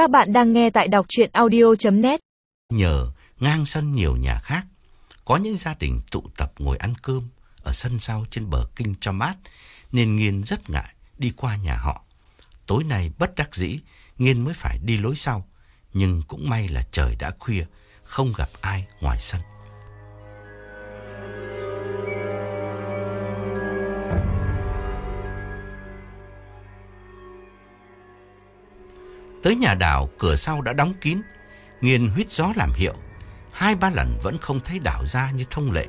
Các bạn đang nghe tại đọc chuyện audio.net Nhờ ngang sân nhiều nhà khác, có những gia đình tụ tập ngồi ăn cơm ở sân sau trên bờ kinh cho mát, nên Nghiên rất ngại đi qua nhà họ. Tối nay bất đắc dĩ, Nghiên mới phải đi lối sau, nhưng cũng may là trời đã khuya, không gặp ai ngoài sân. Tới nhà đảo, cửa sau đã đóng kín. Nghiên huyết gió làm hiệu. Hai ba lần vẫn không thấy đảo ra như thông lệ.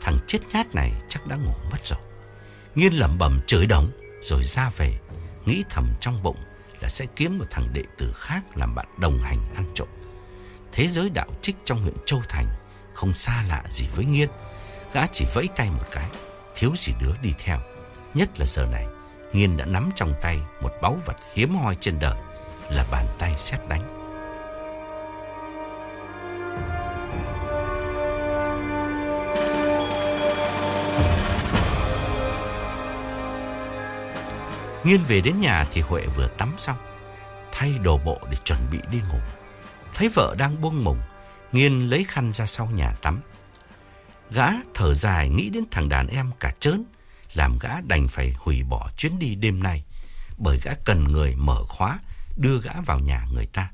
Thằng chết nhát này chắc đã ngủ mất rồi. Nghiên lẩm bẩm chửi đống rồi ra về. Nghĩ thầm trong bụng là sẽ kiếm một thằng đệ tử khác làm bạn đồng hành ăn trộm. Thế giới đạo trích trong huyện Châu Thành không xa lạ gì với Nghiên. Gã chỉ vẫy tay một cái, thiếu gì đứa đi theo. Nhất là giờ này, Nghiên đã nắm trong tay một báu vật hiếm hoi trên đời là bàn tay xét đánh. Nghiên về đến nhà thì Huệ vừa tắm xong, thay đồ bộ để chuẩn bị đi ngủ. Thấy vợ đang buông mùng, Nghiên lấy khăn ra sau nhà tắm. Gã thở dài nghĩ đến thằng đàn em cả trớn, làm gã đành phải hủy bỏ chuyến đi đêm nay, bởi gã cần người mở khóa đưa gã vào nhà người ta.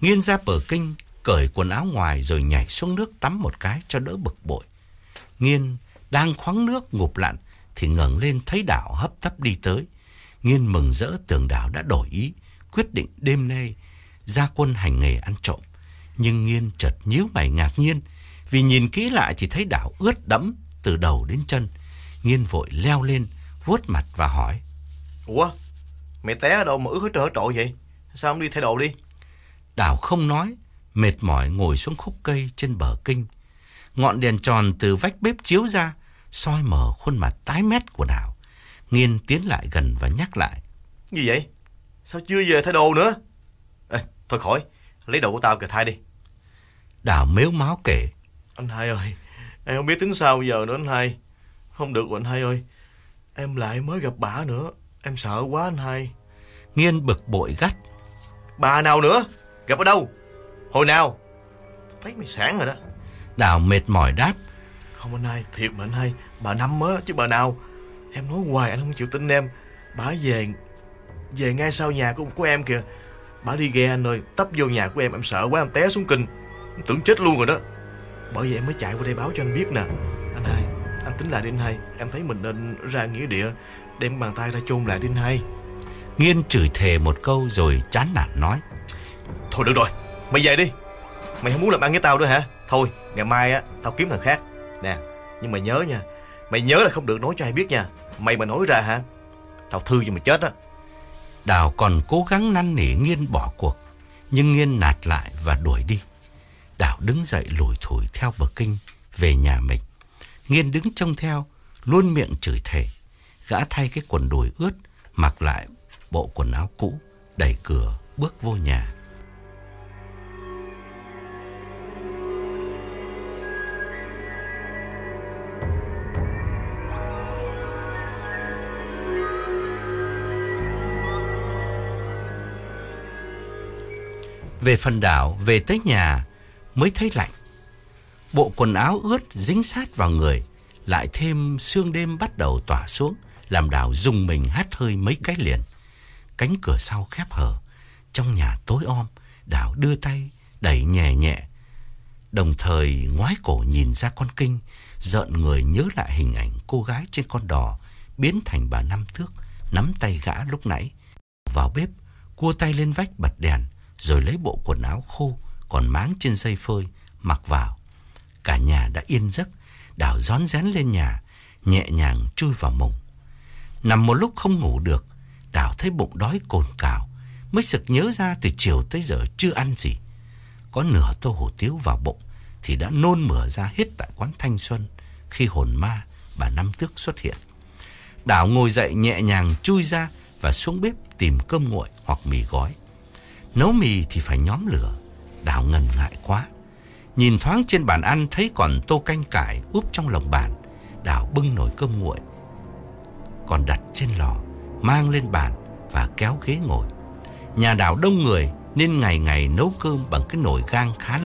Nghiên ra bờ kinh, cởi quần áo ngoài rồi nhảy xuống nước tắm một cái cho đỡ bực bội. Nghiên đang khoáng nước ngụp lặn thì ngẩng lên thấy đảo hấp tấp đi tới. Nghiên mừng rỡ tưởng đảo đã đổi ý, quyết định đêm nay ra quân hành nghề ăn trộm. Nhưng Nghiên chợt nhíu mày ngạc nhiên, vì nhìn kỹ lại thì thấy đảo ướt đẫm từ đầu đến chân. Nghiên vội leo lên, vuốt mặt và hỏi. Ủa, Mày té ở đâu mà ướt hết trời trội vậy? Sao không đi thay đồ đi? Đào không nói, mệt mỏi ngồi xuống khúc cây trên bờ kinh. Ngọn đèn tròn từ vách bếp chiếu ra, soi mở khuôn mặt tái mét của Đào. Nghiên tiến lại gần và nhắc lại. Gì vậy? Sao chưa về thay đồ nữa? À, thôi khỏi, lấy đồ của tao kìa thay đi. Đào mếu máu kể. Anh hai ơi, em không biết tính sao giờ nữa anh hai. Không được rồi anh hai ơi. Em lại mới gặp bả nữa. Em sợ quá anh hai. Nghiên bực bội gắt. Bà nào nữa? Gặp ở đâu? Hồi nào? Thấy mày sáng rồi đó. Đào mệt mỏi đáp. Không anh hai, thiệt mà anh hai. Bà Năm á, chứ bà nào. Em nói hoài anh không chịu tin em. Bà về về ngay sau nhà của, của em kìa. Bà đi ghe anh ơi, tấp vô nhà của em, em sợ quá, em té xuống kinh. Em tưởng chết luôn rồi đó. Bởi vậy em mới chạy qua đây báo cho anh biết nè. Tính lại đi anh hai. Em thấy mình nên ra nghĩa địa Đem bàn tay ra chôn lại đi hai. Nghiên chửi thề một câu rồi chán nản nói. Thôi được rồi Mày về đi. Mày không muốn làm ăn với tao nữa hả? Thôi ngày mai á tao kiếm thằng khác. Nè nhưng mà nhớ nha Mày nhớ là không được nói cho ai biết nha. Mày mà nói ra hả Tao thư cho mày chết á. Đào còn cố gắng năn nỉ Nghiên bỏ cuộc Nhưng Nghiên nạt lại và đuổi đi. Đào đứng dậy lủi thủi theo bờ kinh Về nhà mình Nghiên đứng trông theo Luôn miệng chửi thề Gã thay cái quần đùi ướt, mặc lại bộ quần áo cũ, đẩy cửa, bước vô nhà. Về phần đảo, về tới nhà mới thấy lạnh. Bộ quần áo ướt dính sát vào người, lại thêm sương đêm bắt đầu tỏa xuống, làm Đào dùng mình hắt hơi mấy cái liền. Cánh cửa sau khép hở, trong nhà tối om, Đào đưa tay đẩy nhẹ nhẹ. Đồng thời ngoái cổ nhìn ra con kinh, giận người nhớ lại hình ảnh cô gái trên con đò biến thành bà năm thước, nắm tay gã lúc nãy. Vào bếp, cua tay lên vách bật đèn, rồi lấy bộ quần áo khô còn máng trên dây phơi mặc vào. Cả nhà đã yên giấc, Đào rón rén lên nhà, nhẹ nhàng chui vào mùng. Nằm một lúc không ngủ được, Đào thấy bụng đói cồn cào, mới sực nhớ ra từ chiều tới giờ chưa ăn gì. Có nửa tô hủ tiếu vào bụng thì đã nôn mửa ra hết tại quán Thanh Xuân khi hồn ma bà Năm Tước xuất hiện. Đào ngồi dậy nhẹ nhàng chui ra và xuống bếp tìm cơm nguội hoặc mì gói. Nấu mì thì phải nhóm lửa, Đào ngần ngại quá. Nhìn thoáng trên bàn ăn thấy còn tô canh cải úp trong lồng bàn, Đào bưng nồi cơm nguội còn đặt trên lò, mang lên bàn và kéo ghế ngồi. Nhà đào đông người nên ngày ngày nấu cơm bằng cái nồi gang khá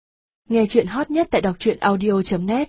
Nghe chuyện hot nhất tại đọc truyện audio.net